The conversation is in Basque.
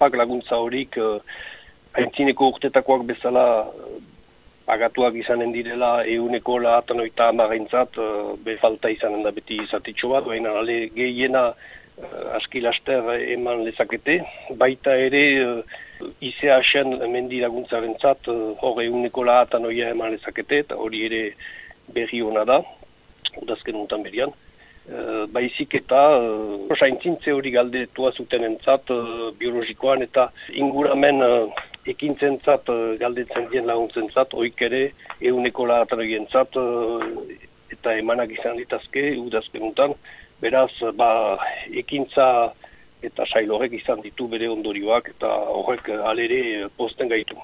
pak laguntza horik haintzineko urtetakoak bezala pagatuak izanen direla euneko lahatan oita amarentzat be falta izanen da beti izatitxo bat, baina ale gehiena aski laster eman lezakete, baita ere ICH-en mendi laguntzaren zat, hor euneko lahatan oia eman lezakete, eta hori ere berri hona da, udazken untan berian. Uh, baizik eta uh, saintzintze hori galdetua zuten entzat uh, biologikoan eta inguramen uh, ekintzen zat uh, galdetzen dien laguntzen zat, oik ere euneko lahataragien zat uh, eta emanak izan ditazke udazken untan. Beraz, ba, ekintza eta sail horrek izan ditu bere ondorioak eta horrek alere posten gaitu.